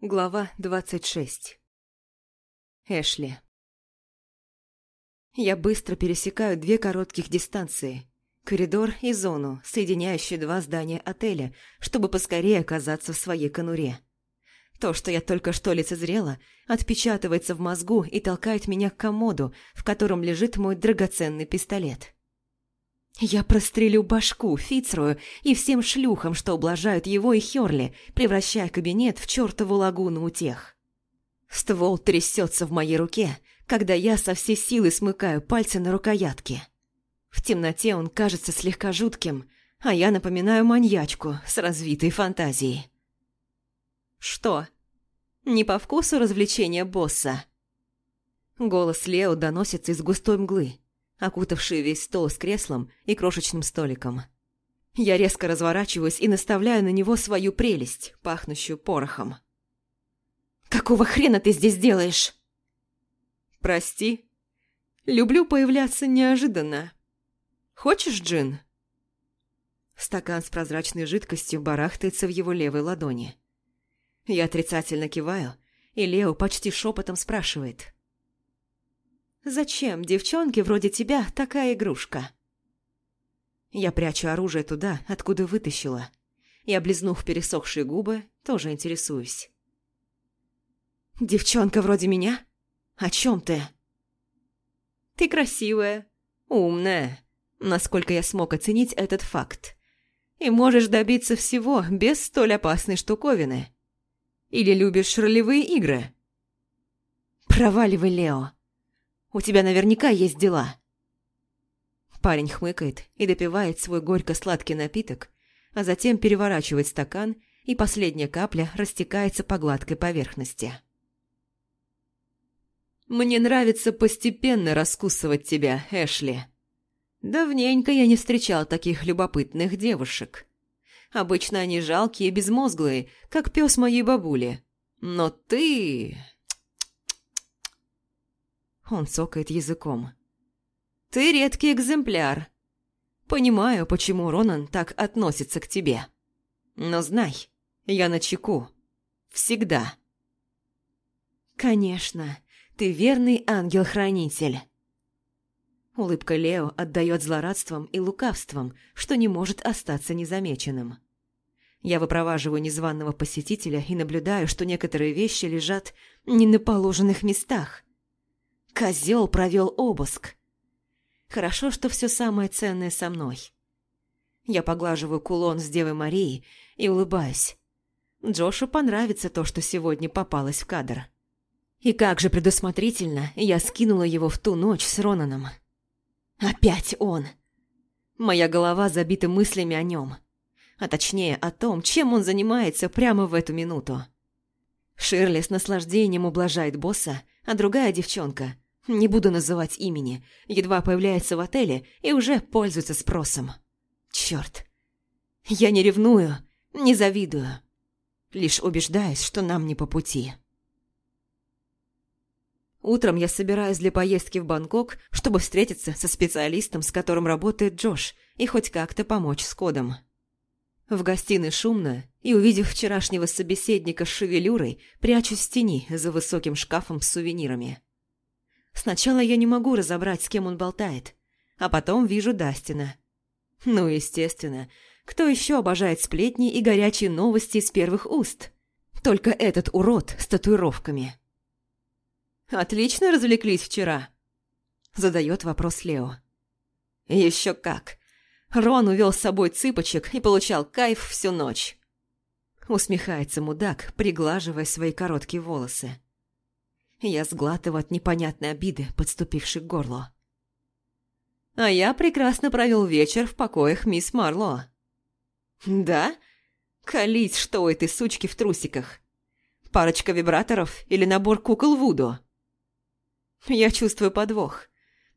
Глава 26 Эшли Я быстро пересекаю две коротких дистанции. Коридор и зону, соединяющие два здания отеля, чтобы поскорее оказаться в своей конуре. То, что я только что лицезрела, отпечатывается в мозгу и толкает меня к комоду, в котором лежит мой драгоценный пистолет. Я прострелю башку Фицрою и всем шлюхам, что ублажают его и Хёрли, превращая кабинет в чертову лагуну утех. Ствол трясется в моей руке, когда я со всей силы смыкаю пальцы на рукоятке. В темноте он кажется слегка жутким, а я напоминаю маньячку с развитой фантазией. «Что? Не по вкусу развлечения босса?» Голос Лео доносится из густой мглы окутавшие весь стол с креслом и крошечным столиком. Я резко разворачиваюсь и наставляю на него свою прелесть, пахнущую порохом. «Какого хрена ты здесь делаешь?» «Прости. Люблю появляться неожиданно. Хочешь джин?» Стакан с прозрачной жидкостью барахтается в его левой ладони. Я отрицательно киваю, и Лео почти шепотом спрашивает. Зачем девчонке вроде тебя такая игрушка? Я прячу оружие туда, откуда вытащила, и, облизнув пересохшие губы, тоже интересуюсь. «Девчонка вроде меня? О чем ты?» «Ты красивая, умная, насколько я смог оценить этот факт, и можешь добиться всего без столь опасной штуковины. Или любишь ролевые игры?» «Проваливай, Лео!» У тебя наверняка есть дела». Парень хмыкает и допивает свой горько-сладкий напиток, а затем переворачивает стакан, и последняя капля растекается по гладкой поверхности. «Мне нравится постепенно раскусывать тебя, Эшли. Давненько я не встречал таких любопытных девушек. Обычно они жалкие и безмозглые, как пес моей бабули. Но ты...» Он цокает языком. «Ты редкий экземпляр. Понимаю, почему Ронан так относится к тебе. Но знай, я на чеку. Всегда». «Конечно, ты верный ангел-хранитель». Улыбка Лео отдает злорадством и лукавством, что не может остаться незамеченным. Я выпроваживаю незваного посетителя и наблюдаю, что некоторые вещи лежат не на положенных местах. Козел провел обыск. Хорошо, что все самое ценное со мной. Я поглаживаю кулон с Девой Марией и улыбаюсь. Джошу понравится то, что сегодня попалось в кадр. И как же предусмотрительно я скинула его в ту ночь с Ронаном. Опять он. Моя голова забита мыслями о нем. А точнее о том, чем он занимается прямо в эту минуту. Ширли с наслаждением ублажает босса, а другая девчонка не буду называть имени. Едва появляется в отеле и уже пользуется спросом. Черт. Я не ревную, не завидую. Лишь убеждаюсь, что нам не по пути. Утром я собираюсь для поездки в Бангкок, чтобы встретиться со специалистом, с которым работает Джош, и хоть как-то помочь с кодом. В гостиной шумно, и, увидев вчерашнего собеседника с шевелюрой, прячусь в тени за высоким шкафом с сувенирами. Сначала я не могу разобрать, с кем он болтает, а потом вижу Дастина. Ну, естественно, кто еще обожает сплетни и горячие новости из первых уст? Только этот урод с татуировками. «Отлично развлеклись вчера?» Задает вопрос Лео. «Еще как. Рон увел с собой цыпочек и получал кайф всю ночь». Усмехается мудак, приглаживая свои короткие волосы. Я сглатываю от непонятной обиды, подступившей к горлу. А я прекрасно провел вечер в покоях мисс Марло. Да? Колись, что у этой сучки в трусиках. Парочка вибраторов или набор кукол Вуду? Я чувствую подвох,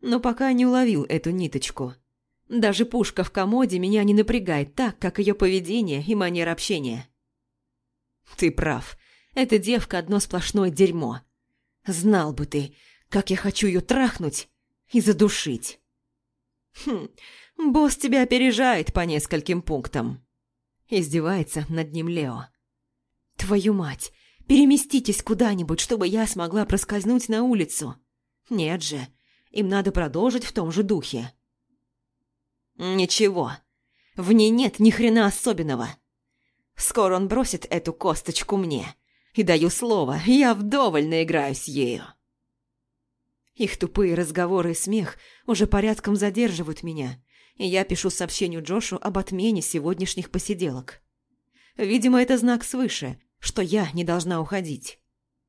но пока не уловил эту ниточку. Даже пушка в комоде меня не напрягает так, как ее поведение и манера общения. Ты прав. Эта девка одно сплошное дерьмо. Знал бы ты, как я хочу ее трахнуть и задушить. Хм, босс тебя опережает по нескольким пунктам. Издевается над ним Лео. Твою мать, Переместитесь куда-нибудь, чтобы я смогла проскользнуть на улицу. Нет же, им надо продолжить в том же духе. Ничего, в ней нет ни хрена особенного. Скоро он бросит эту косточку мне. И даю слово, я вдоволь наиграюсь ею. Их тупые разговоры и смех уже порядком задерживают меня, и я пишу сообщению Джошу об отмене сегодняшних посиделок. Видимо, это знак свыше, что я не должна уходить.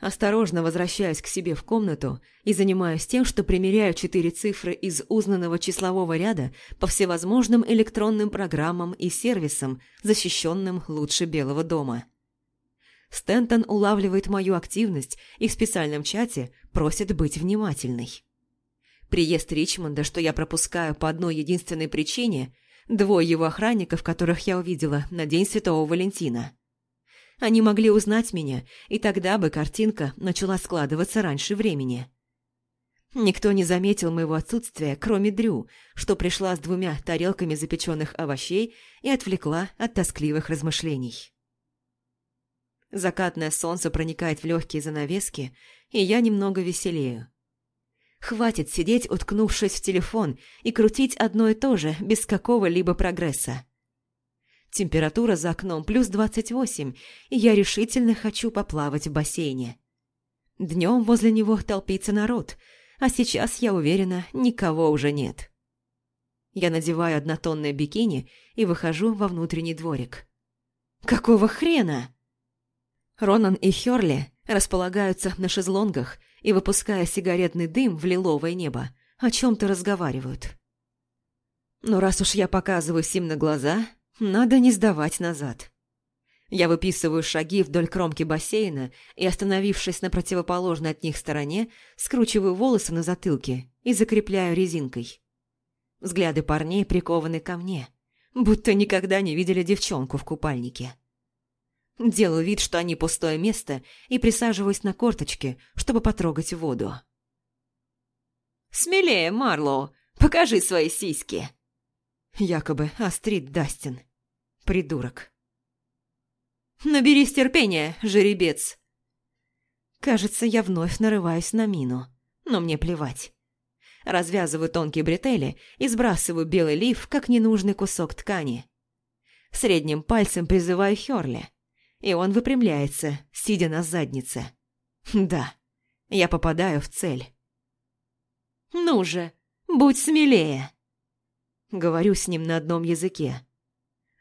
Осторожно возвращаюсь к себе в комнату и занимаюсь тем, что примеряю четыре цифры из узнанного числового ряда по всевозможным электронным программам и сервисам, защищенным лучше Белого дома. Стентон улавливает мою активность и в специальном чате просит быть внимательной. Приезд Ричмонда, что я пропускаю по одной единственной причине, двое его охранников, которых я увидела на День Святого Валентина – они могли узнать меня, и тогда бы картинка начала складываться раньше времени. Никто не заметил моего отсутствия, кроме Дрю, что пришла с двумя тарелками запеченных овощей и отвлекла от тоскливых размышлений. Закатное солнце проникает в легкие занавески, и я немного веселею. Хватит сидеть, уткнувшись в телефон, и крутить одно и то же, без какого-либо прогресса. Температура за окном плюс 28, и я решительно хочу поплавать в бассейне. Днем возле него толпится народ, а сейчас, я уверена, никого уже нет. Я надеваю однотонное бикини и выхожу во внутренний дворик. Какого хрена? Ронан и Хёрли располагаются на шезлонгах и, выпуская сигаретный дым в лиловое небо, о чем-то разговаривают. Но раз уж я показываюсь им на глаза, надо не сдавать назад. Я выписываю шаги вдоль кромки бассейна и, остановившись на противоположной от них стороне, скручиваю волосы на затылке и закрепляю резинкой. Взгляды парней прикованы ко мне, будто никогда не видели девчонку в купальнике. Делаю вид, что они пустое место, и присаживаюсь на корточки, чтобы потрогать воду. «Смелее, Марлоу, покажи свои сиськи!» Якобы Астрид Дастин. Придурок. «Наберись терпения, жеребец!» Кажется, я вновь нарываюсь на мину, но мне плевать. Развязываю тонкие бретели и сбрасываю белый лиф, как ненужный кусок ткани. Средним пальцем призываю Хёрли, и он выпрямляется, сидя на заднице. Да, я попадаю в цель. «Ну же, будь смелее!» Говорю с ним на одном языке.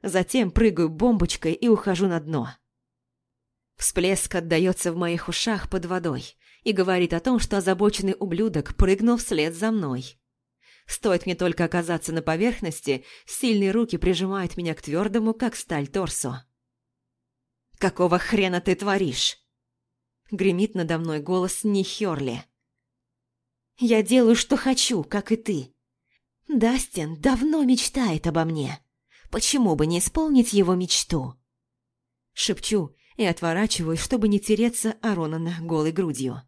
Затем прыгаю бомбочкой и ухожу на дно. Всплеск отдается в моих ушах под водой и говорит о том, что озабоченный ублюдок прыгнул вслед за мной. Стоит мне только оказаться на поверхности, сильные руки прижимают меня к твердому, как сталь, торсу. «Какого хрена ты творишь?» Гремит надо мной голос Нихерли. «Я делаю, что хочу, как и ты. Дастин давно мечтает обо мне. Почему бы не исполнить его мечту? Шепчу и отворачиваюсь, чтобы не тереться о Ронана голой грудью.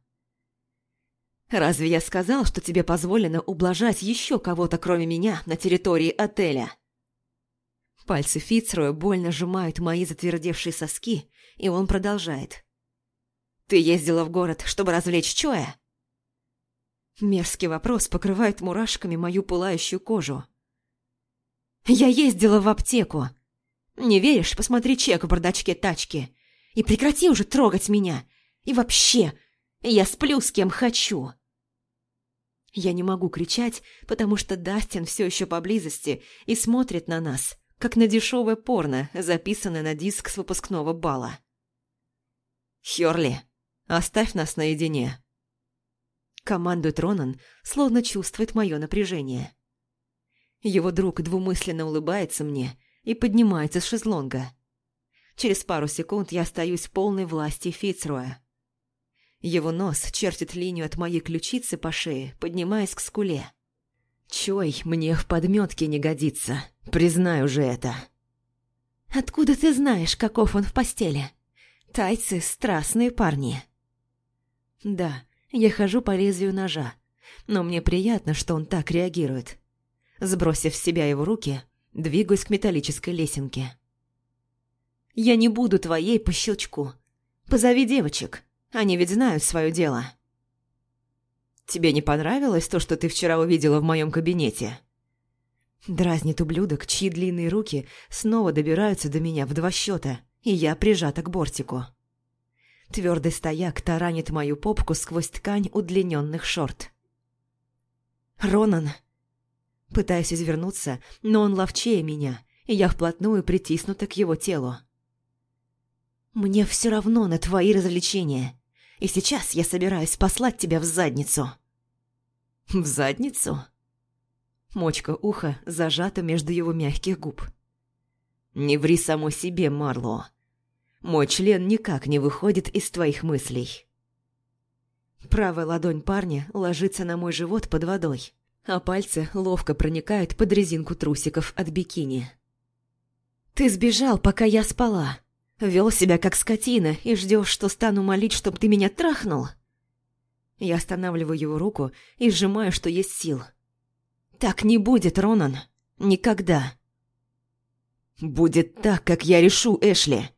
«Разве я сказал, что тебе позволено ублажать еще кого-то, кроме меня, на территории отеля?» Пальцы Фицроя больно сжимают мои затвердевшие соски, и он продолжает. «Ты ездила в город, чтобы развлечь Чоя?» Мерзкий вопрос покрывает мурашками мою пылающую кожу. «Я ездила в аптеку. Не веришь? Посмотри чек в бардачке тачки. И прекрати уже трогать меня. И вообще, я сплю с кем хочу». Я не могу кричать, потому что Дастин все еще поблизости и смотрит на нас, как на дешевое порно, записанное на диск с выпускного бала. «Хёрли, оставь нас наедине», Командует Ронан, словно чувствует мое напряжение. Его друг двумысленно улыбается мне и поднимается с шезлонга. Через пару секунд я остаюсь в полной власти Фицруя. Его нос чертит линию от моей ключицы по шее, поднимаясь к скуле. Чой мне в подметке не годится, признаю же это. Откуда ты знаешь, каков он в постели? Тайцы – страстные парни. Да, я хожу по лезвию ножа, но мне приятно, что он так реагирует. Сбросив с себя его руки, двигаюсь к металлической лесенке. «Я не буду твоей по щелчку. Позови девочек, они ведь знают свое дело». «Тебе не понравилось то, что ты вчера увидела в моем кабинете?» Дразнит ублюдок, чьи длинные руки снова добираются до меня в два счета, и я прижата к бортику. Твердый стояк таранит мою попку сквозь ткань удлиненных шорт. «Ронан!» Пытаюсь извернуться, но он ловчее меня, и я вплотную притиснута к его телу. «Мне все равно на твои развлечения, и сейчас я собираюсь послать тебя в задницу». «В задницу?» Мочка уха зажата между его мягких губ. «Не ври самой себе, Марло. Мой член никак не выходит из твоих мыслей». Правая ладонь парня ложится на мой живот под водой, а пальцы ловко проникают под резинку трусиков от бикини. «Ты сбежал, пока я спала. Вел себя как скотина и ждешь, что стану молить, чтоб ты меня трахнул?» Я останавливаю его руку и сжимаю, что есть сил – так не будет, Ронан. Никогда. Будет так, как я решу, Эшли.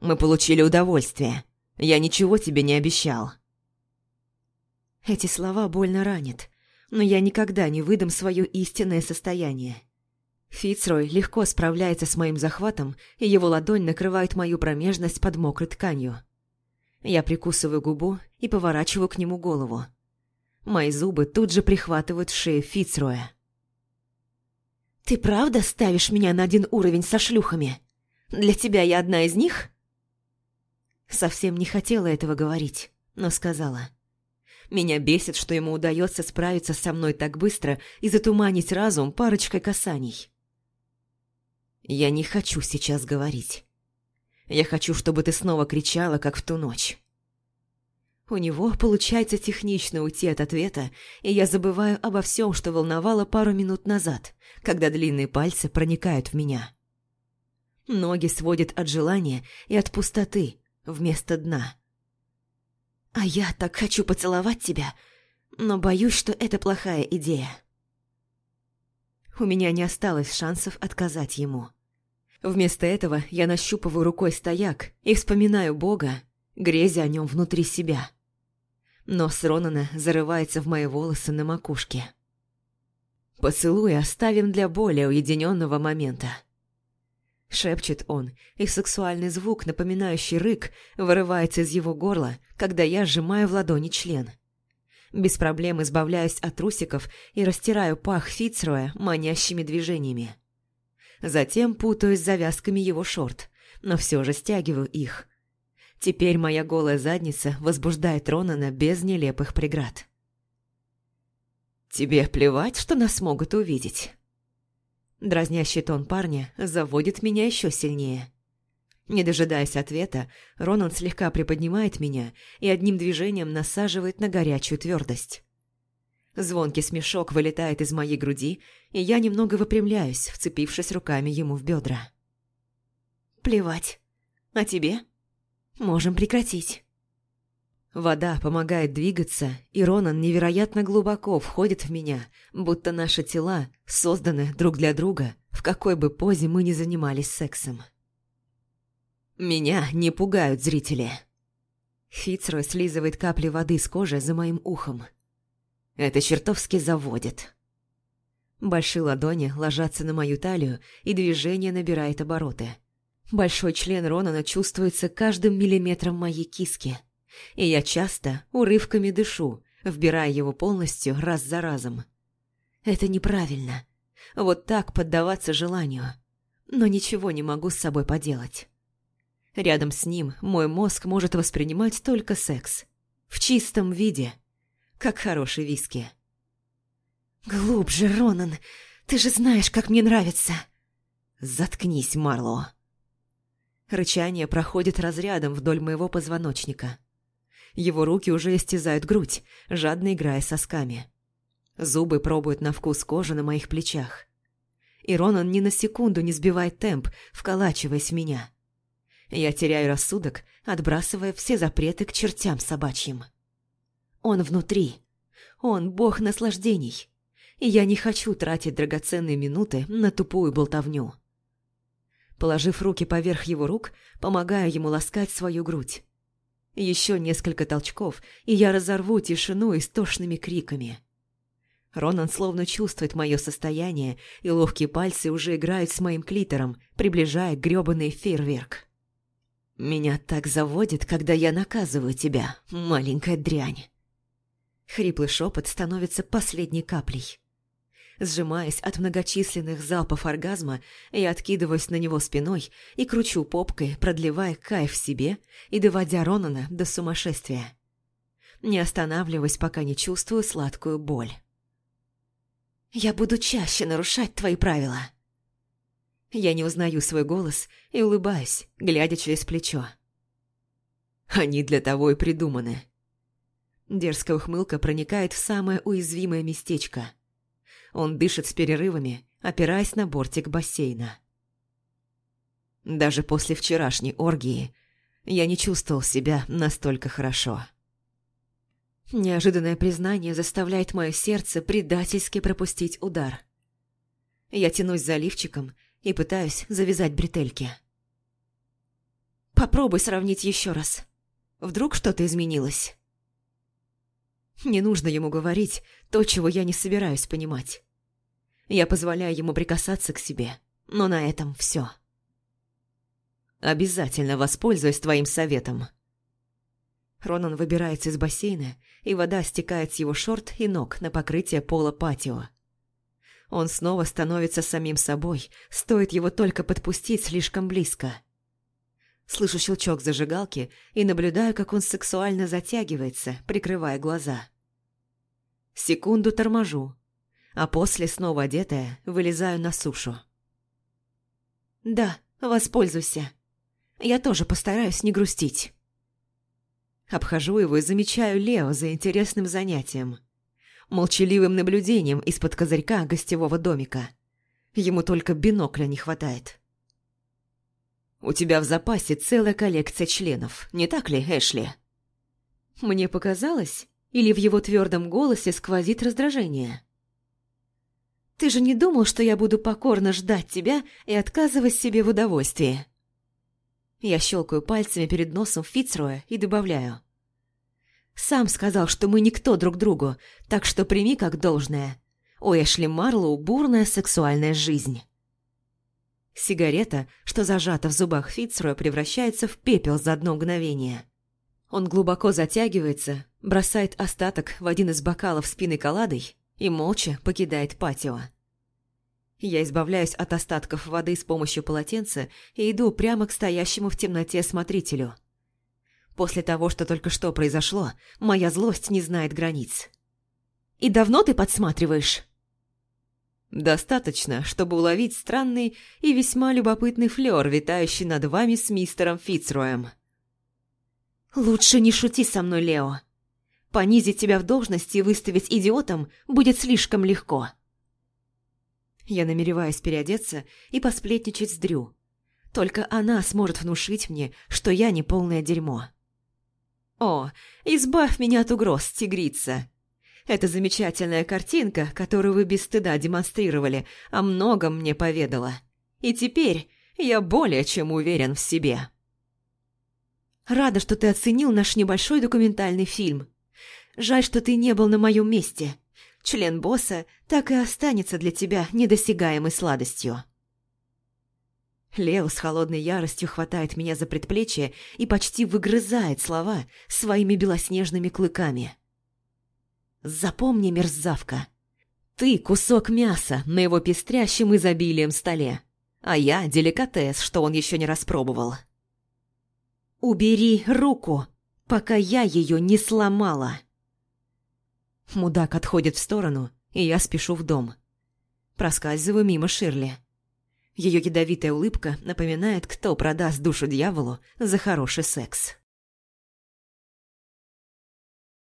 Мы получили удовольствие. Я ничего тебе не обещал. Эти слова больно ранят, но я никогда не выдам свое истинное состояние. Фицрой легко справляется с моим захватом, и его ладонь накрывает мою промежность под мокрой тканью. Я прикусываю губу и поворачиваю к нему голову. Мои зубы тут же прихватывают шею Фицроя. «Ты правда ставишь меня на один уровень со шлюхами? Для тебя я одна из них?» Совсем не хотела этого говорить, но сказала. Меня бесит, что ему удается справиться со мной так быстро и затуманить разум парочкой касаний. Я не хочу сейчас говорить. Я хочу, чтобы ты снова кричала, как в ту ночь. У него получается технично уйти от ответа, и я забываю обо всем, что волновало пару минут назад, когда длинные пальцы проникают в меня. Ноги сводят от желания и от пустоты вместо дна. А я так хочу поцеловать тебя, но боюсь, что это плохая идея. У меня не осталось шансов отказать ему. Вместо этого я нащупываю рукой стояк и вспоминаю Бога, грезя о нем внутри себя. Нос Ронана зарывается в мои волосы на макушке. «Поцелуй оставим для более уединенного момента». Шепчет он, и сексуальный звук, напоминающий рык, вырывается из его горла, когда я сжимаю в ладони член. Без проблем избавляюсь от трусиков и растираю пах Фицроя манящими движениями. Затем путаюсь завязками его шорт, но все же стягиваю их, Теперь моя голая задница возбуждает Ронана без нелепых преград. «Тебе плевать, что нас могут увидеть?» Дразнящий тон парня заводит меня еще сильнее. Не дожидаясь ответа, Ронан слегка приподнимает меня и одним движением насаживает на горячую твердость. Звонкий смешок вылетает из моей груди, и я немного выпрямляюсь, вцепившись руками ему в бедра. «Плевать. А тебе?» Можем прекратить». Вода помогает двигаться, и Ронан невероятно глубоко входит в меня, будто наши тела созданы друг для друга, в какой бы позе мы ни занимались сексом. Меня не пугают зрители. Фицрой слизывает капли воды с кожи за моим ухом. Это чертовски заводит. Большие ладони ложатся на мою талию, и движение набирает обороты. Большой член Ронана чувствуется каждым миллиметром моей киски, и я часто урывками дышу, вбирая его полностью раз за разом. Это неправильно. Вот так поддаваться желанию. Но ничего не могу с собой поделать. Рядом с ним мой мозг может воспринимать только секс. В чистом виде. Как хороший виски. «Глубже, Ронан! Ты же знаешь, как мне нравится!» «Заткнись, Марло!» Рычание проходит разрядом вдоль моего позвоночника. Его руки уже истязают грудь, жадно играя сосками. Зубы пробуют на вкус кожи на моих плечах. И Ронан ни на секунду не сбивает темп, вколачиваясь в меня. Я теряю рассудок, отбрасывая все запреты к чертям собачьим. Он внутри. Он бог наслаждений. И я не хочу тратить драгоценные минуты на тупую болтовню. Положив руки поверх его рук, помогаю ему ласкать свою грудь. Еще несколько толчков, и я разорву тишину истошными криками. Ронан словно чувствует мое состояние, и ловкие пальцы уже играют с моим клитором, приближая грёбаный фейерверк. «Меня так заводит, когда я наказываю тебя, маленькая дрянь!» Хриплый шепот становится последней каплей. Сжимаясь от многочисленных залпов оргазма, я откидываюсь на него спиной и кручу попкой, продлевая кайф себе и доводя Ронана до сумасшествия. Не останавливаясь, пока не чувствую сладкую боль. «Я буду чаще нарушать твои правила». Я не узнаю свой голос и улыбаюсь, глядя через плечо. «Они для того и придуманы». Дерзкая ухмылка проникает в самое уязвимое местечко – он дышит с перерывами, опираясь на бортик бассейна. Даже после вчерашней оргии я не чувствовал себя настолько хорошо. Неожиданное признание заставляет мое сердце предательски пропустить удар. Я тянусь за лифчиком и пытаюсь завязать бретельки. Попробуй сравнить еще раз. Вдруг что-то изменилось. Не нужно ему говорить то, чего я не собираюсь понимать. Я позволяю ему прикасаться к себе, но на этом все. Обязательно воспользуюсь твоим советом. Ронан выбирается из бассейна, и вода стекает с его шорт и ног на покрытие пола патио. Он снова становится самим собой, стоит его только подпустить слишком близко. Слышу щелчок зажигалки и наблюдаю, как он сексуально затягивается, прикрывая глаза. Секунду торможу, а после, снова одетая, вылезаю на сушу. «Да, воспользуйся. Я тоже постараюсь не грустить». Обхожу его и замечаю Лео за интересным занятием. Молчаливым наблюдением из-под козырька гостевого домика. Ему только бинокля не хватает. «У тебя в запасе целая коллекция членов, не так ли, Эшли?» Мне показалось, или в его твердом голосе сквозит раздражение. «Ты же не думал, что я буду покорно ждать тебя и отказывать себе в удовольствии?» Я щелкаю пальцами перед носом Фицроя и добавляю. «Сам сказал, что мы никто друг другу, так что прими как должное. У Эшли Марлоу бурная сексуальная жизнь». Сигарета, что зажата в зубах Фицроя, превращается в пепел за одно мгновение. Он глубоко затягивается, бросает остаток в один из бокалов с пиноколадой и молча покидает патио. Я избавляюсь от остатков воды с помощью полотенца и иду прямо к стоящему в темноте смотрителю. После того, что только что произошло, моя злость не знает границ. «И давно ты подсматриваешь?» «Достаточно, чтобы уловить странный и весьма любопытный флёр, витающий над вами с мистером Фицроем». «Лучше не шути со мной, Лео. Понизить тебя в должности и выставить идиотом будет слишком легко». Я намереваюсь переодеться и посплетничать с Дрю. Только она сможет внушить мне, что я не полное дерьмо. «О, избавь меня от угроз, тигрица!» Эта замечательная картинка, которую вы без стыда демонстрировали, о многом мне поведала. И теперь я более чем уверен в себе. Рада, что ты оценил наш небольшой документальный фильм. Жаль, что ты не был на моем месте. Член босса так и останется для тебя недосягаемой сладостью. Лео с холодной яростью хватает меня за предплечье и почти выгрызает слова своими белоснежными клыками. «Запомни, мерзавка, ты кусок мяса на его пестрящем изобилием столе, а я деликатес, что он еще не распробовал». «Убери руку, пока я ее не сломала!» Мудак отходит в сторону, и я спешу в дом. Проскальзываю мимо Ширли. Ее ядовитая улыбка напоминает, кто продаст душу дьяволу за хороший секс.